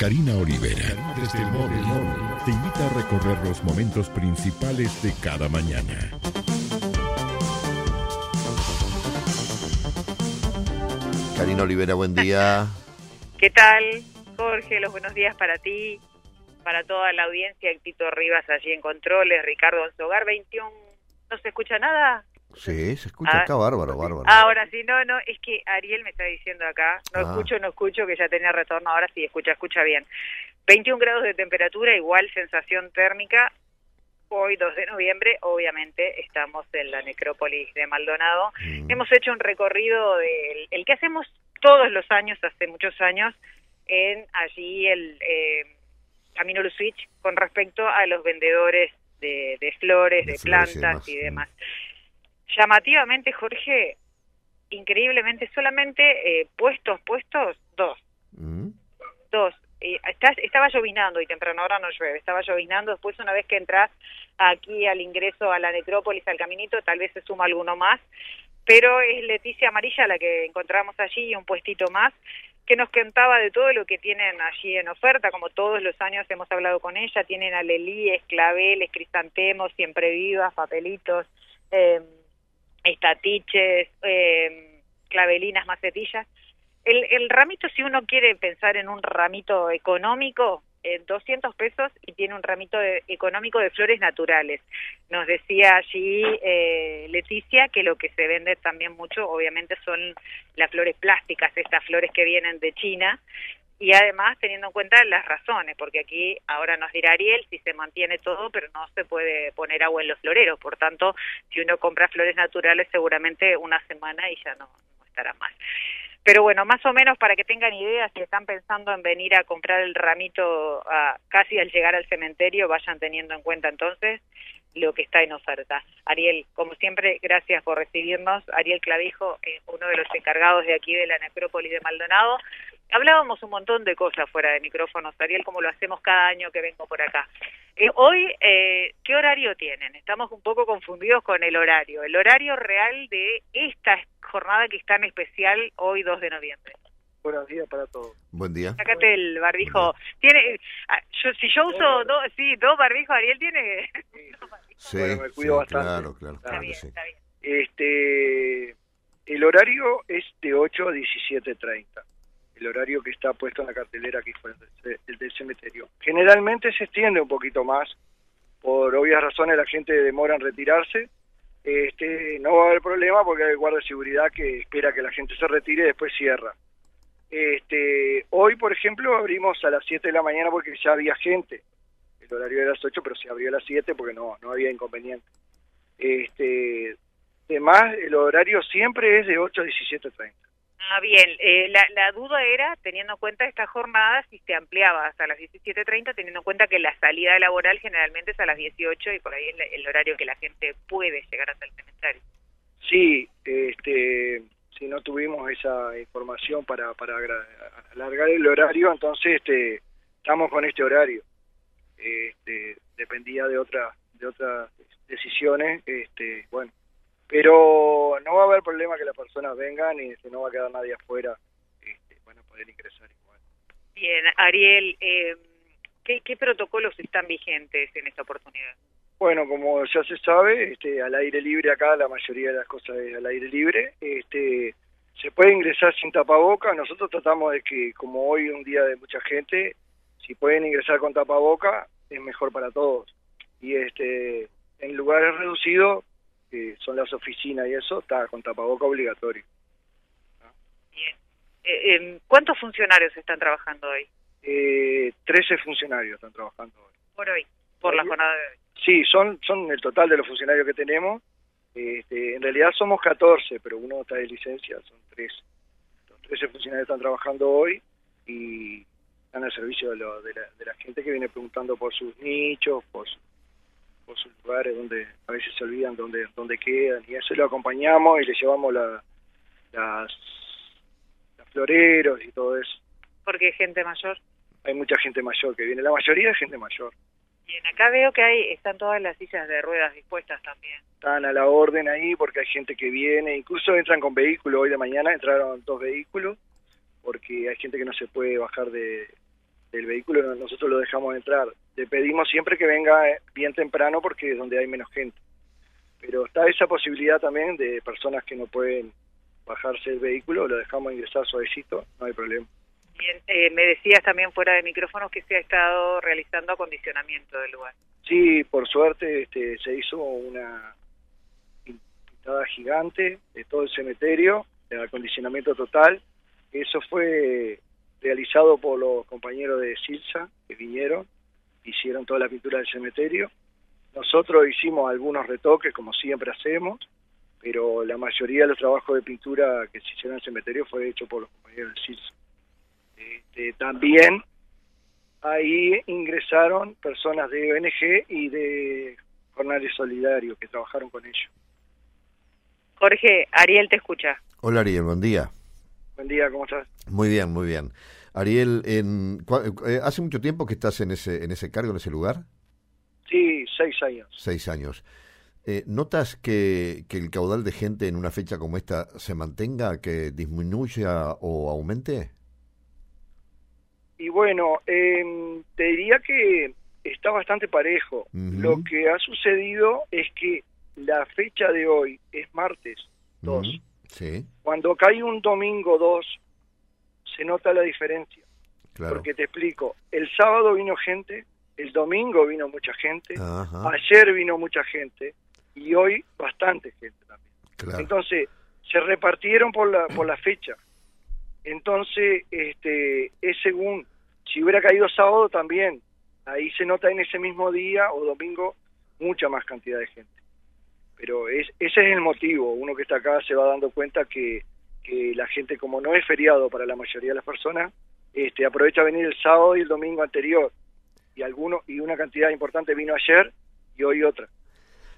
Karina Olivera, desde el móvil, te invita a recorrer los momentos principales de cada mañana. Karina Olivera, buen día. ¿Qué tal, Jorge? Los buenos días para ti, para toda la audiencia. Tito Rivas allí en Controles, Ricardo Onzogar, 21. ¿No se escucha nada? Sí, se escucha Ah. acá, bárbaro, bárbaro. Ahora sí, no, no, es que Ariel me está diciendo acá, no Ah. escucho, no escucho, que ya tenía retorno, ahora sí, escucha, escucha bien. 21 grados de temperatura, igual sensación térmica. Hoy, 2 de noviembre, obviamente estamos en la necrópolis de Maldonado. Mm. Hemos hecho un recorrido del el que hacemos todos los años, hace muchos años, en allí el eh, Camino Switch con respecto a los vendedores de, de flores, De de, flores y plantas demás, y mm. demás. Llamativamente, Jorge, increíblemente, solamente eh, puestos, puestos, dos. Mm. Dos. Eh, está- estaba llovinando y temprano, ahora no llueve, estaba llovinando. Después, una vez que entras aquí al ingreso a la necrópolis, al caminito, tal vez se suma alguno más. Pero es Leticia Amarilla la que encontramos allí y un puestito más que nos contaba de todo lo que tienen allí en oferta, como todos los años hemos hablado con ella, tienen alelíes, claveles, cristantemos, siempre vivas, papelitos, eh, estatiches, eh, clavelinas, macetillas. El, el ramito, si uno quiere pensar en un ramito económico, eh, 200 pesos y tiene un ramito económico de flores naturales. Nos decía allí eh, Leticia que lo que se vende también mucho, obviamente, son las flores plásticas, estas flores que vienen de China, y además teniendo en cuenta las razones, porque aquí ahora nos dirá Ariel si se mantiene todo, pero no se puede poner agua en los floreros, por tanto, si uno compra flores naturales seguramente una semana y ya no, estará más. Pero bueno, más o menos para que tengan idea, si están pensando en venir a comprar el ramito ah, casi al llegar al cementerio, vayan teniendo en cuenta entonces lo que está en oferta. Ariel, como siempre, gracias por recibirnos. Ariel Clavijo, eh, uno de los encargados de aquí de la necrópolis de Maldonado. Hablábamos un montón de cosas fuera de micrófonos, Ariel, como lo hacemos cada año que vengo por acá. Eh, hoy, eh, ¿qué horario tienen? Estamos un poco confundidos con el horario. El horario real de esta jornada que es tan especial hoy, 2 de noviembre. Buenos días para todos. Buen día. Sácate el barbijo. Tiene, ah, yo, si yo uso dos, sí, dos barbijos, Ariel tiene. Sí, Bueno, me sí, cuido bastante. claro, claro, Está claro bien, sí. está bien. Este, el horario es de 8 a 17.30. El horario que está puesto en la cartelera aquí fue el del cementerio. Generalmente se extiende un poquito más. Por obvias razones la gente demora en retirarse. Este, no va a haber problema porque hay guardia de seguridad que espera que la gente se retire y después cierra. Este, hoy, por ejemplo, abrimos a las 7 de la mañana porque ya había gente. El horario era las 8, pero se abrió a las 7 porque no, no había inconveniente. Este, además, el horario siempre es de 8 a 17.30. Ah, bien. Eh, la, la duda era, teniendo en cuenta esta jornada, si se ampliaba hasta las 17.30, teniendo en cuenta que la salida laboral generalmente es a las 18 y por ahí es el horario que la gente puede llegar hasta el cementerio. Sí, este, si no tuvimos esa información para, para alargar el horario, entonces este, estamos con este horario. Este, dependía de otras de otras decisiones, este, bueno, pero no va a haber problema que las personas vengan y no va a quedar nadie afuera, este, van a poder ingresar igual. Bien, Ariel, eh, ¿qué, ¿qué protocolos están vigentes en esta oportunidad? Bueno, como ya se sabe, este, al aire libre acá la mayoría de las cosas es al aire libre. Este, se puede ingresar sin tapaboca. Nosotros tratamos de que, como hoy un día de mucha gente, si pueden ingresar con tapaboca es mejor para todos. Y este, en lugares reducidos, que son las oficinas y eso, está con tapaboca obligatorio. Bien. Eh, eh, ¿Cuántos funcionarios están trabajando hoy? Eh, 13 funcionarios están trabajando hoy. Por hoy, por la jornada de hoy. Sí, son, son el total de los funcionarios que tenemos. Este, en realidad somos 14, pero uno está de licencia, son 13. Los 13 funcionarios están trabajando hoy y están al servicio de, lo- de, la, de la gente que viene preguntando por sus nichos, por, su- por sus lugares donde a veces se olvidan dónde, dónde quedan. Y eso lo acompañamos y le llevamos la, las, floreros y todo eso. Porque hay gente mayor. Hay mucha gente mayor que viene, la mayoría es gente mayor. Bien, acá veo que hay están todas las sillas de ruedas dispuestas también. están a la orden ahí porque hay gente que viene, incluso entran con vehículos, hoy de mañana entraron dos vehículos, porque hay gente que no se puede bajar de, del vehículo nosotros lo dejamos entrar. Le pedimos siempre que venga eh, bien temprano porque es donde hay menos gente. Pero está esa posibilidad también de personas que no pueden bajarse el vehículo, lo dejamos ingresar suavecito, no hay problema. Bien, eh, me decías también fuera de micrófonos que se ha estado realizando acondicionamiento del lugar. Sí, por suerte este, se hizo una pintada gigante de todo el cementerio, de acondicionamiento total. Eso fue realizado por los compañeros de Silsa, que vinieron, hicieron toda la pintura del cementerio. Nosotros hicimos algunos retoques, como siempre hacemos, pero la mayoría de los trabajos de pintura que se hicieron en el cementerio fue hecho por los compañeros de Silsa. Este, también ahí ingresaron personas de ONG y de Jornales Solidarios que trabajaron con ellos. Jorge, Ariel te escucha. Hola Ariel, buen día. Buen día, ¿cómo estás? Muy bien, muy bien. Ariel, en, eh, ¿hace mucho tiempo que estás en ese, en ese cargo, en ese lugar? Sí, seis años. Seis años. Eh, ¿Notas que, que, el caudal de gente en una fecha como esta se mantenga, que disminuya o aumente? Y bueno, eh, te diría que está bastante parejo. Lo que ha sucedido es que la fecha de hoy es martes 2. Sí. Cuando cae un domingo 2, se nota la diferencia. Porque te explico, el sábado vino gente, el domingo vino mucha gente, ayer vino mucha gente y hoy bastante gente también. Entonces, se repartieron por la, por la fecha. Entonces, este, es según, si hubiera caído sábado también, ahí se nota en ese mismo día o domingo mucha más cantidad de gente. Pero es, ese es el motivo, uno que está acá se va dando cuenta que, que la gente, como no es feriado para la mayoría de las personas, este, aprovecha venir el sábado y el domingo anterior. Y, alguno, y una cantidad importante vino ayer y hoy otra.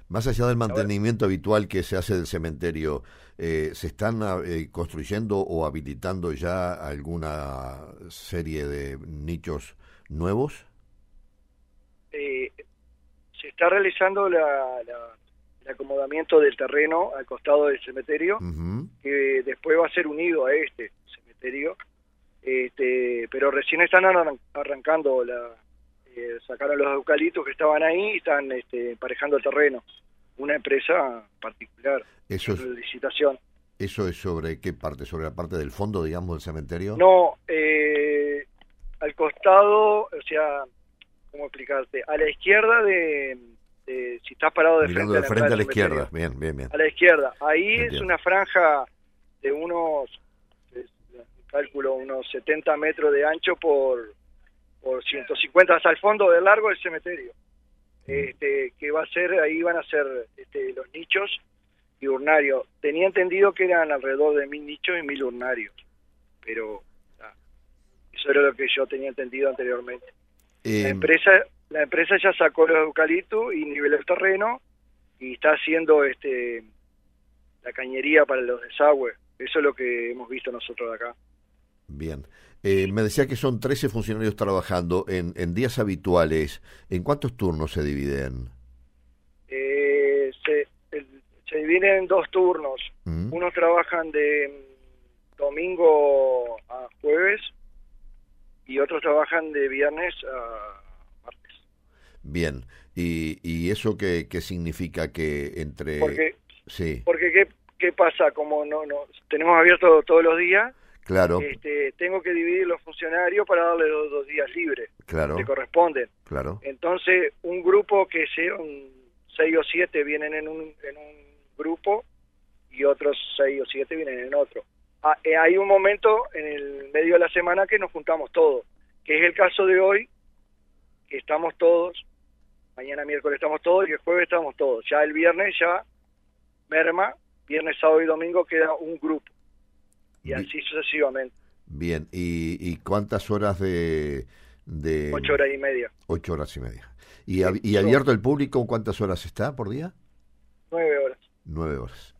Más allá del mantenimiento habitual que se hace del cementerio, eh, ¿se están eh, construyendo o habilitando ya alguna serie de nichos nuevos? Eh, se está realizando la, el acomodamiento del terreno al costado del cementerio, que después va a ser unido a este cementerio, este, pero recién están arrancando la, eh, sacaron los eucaliptos que estaban ahí y están este, emparejando el terreno. Una empresa particular, eso es, licitación. ¿Eso es sobre qué parte? ¿Sobre la parte del fondo, digamos, del cementerio? No, eh, al costado, o sea, ¿cómo explicarte? A la izquierda de, si estás parado de frente, a la, frente a la izquierda, bien, bien, bien. A la izquierda, ahí es una franja de unos, cálculo, unos 70 metros de ancho por por 150 hasta el fondo de largo del cementerio. Este, que va a ser, ahí van a ser este, los nichos y urnarios. Tenía entendido que eran alrededor de mil nichos y mil urnarios, pero eso era lo que yo tenía entendido anteriormente. La Eh, empresa la empresa ya sacó los eucaliptos y niveló el terreno y está haciendo este la cañería para los desagües. Eso es lo que hemos visto nosotros de acá. Bien. Eh, me decía que son 13 funcionarios trabajando en, en días habituales. ¿En cuántos turnos se dividen? Eh, se, el- se dividen en dos turnos. Mm. Unos trabajan de domingo a jueves y otros trabajan de viernes a. Bien. ¿Y, y eso qué, qué significa que entre... Porque, Sí, porque ¿qué, qué pasa? Como no, no tenemos abierto todos los días, claro, este, tengo que dividir los funcionarios para darle los dos días libres claro, que corresponden. claro. Entonces, un grupo que sea un seis o siete vienen en un, en un grupo y otros seis o siete vienen en otro. Ah, eh, hay un momento en el medio de la semana que nos juntamos todos, que es el caso de hoy, que estamos todos, mañana miércoles estamos todos y el jueves estamos todos. Ya el viernes ya merma, viernes, sábado y domingo queda un grupo. Y así sucesivamente, Bien. ¿Y, y cuántas horas de, de...? ocho horas y media, Ocho horas y media. ¿Y, ab- y abierto el público cuántas horas está por día? nueve horas. Nueve horas.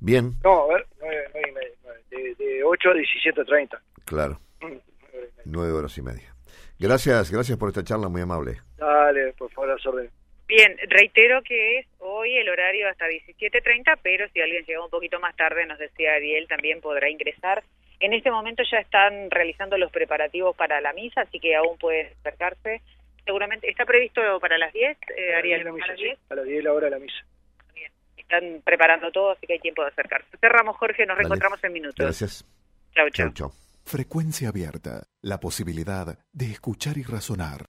Bien, No, a ver, nueve, nueve y media, nueve, de, de 8 a 17.30. claro, nueve y media. nueve horas y media. Gracias, gracias por esta charla muy amable. Dale, por favor, a las órdenes. Bien, reitero que es hoy el horario hasta 17.30, pero si alguien llega un poquito más tarde, nos decía Ariel, también podrá ingresar En este momento ya están realizando los preparativos para la misa, así que aún pueden acercarse. Seguramente está previsto para las 10, eh, Ariel. La misa, ¿A las sí, 10? a las 10 la hora de la misa. Bien. Están preparando todo, así que hay tiempo de acercarse. Cerramos, Jorge, nos Dale. reencontramos en minutos. Gracias. Chau, chau. Frecuencia abierta. La posibilidad de escuchar y razonar.